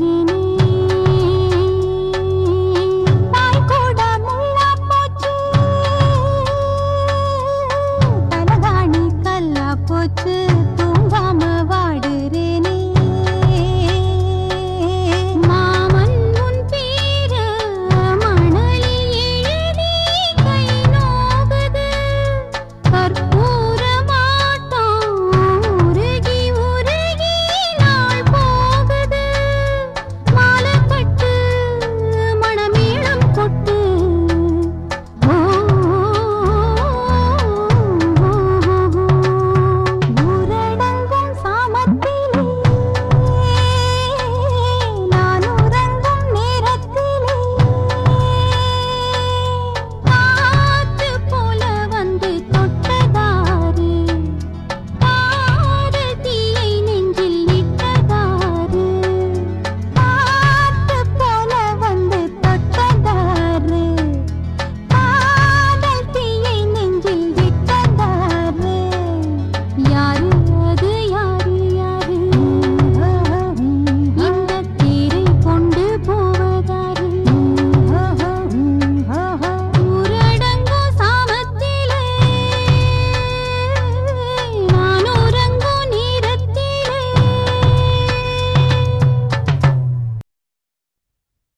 ढूंढने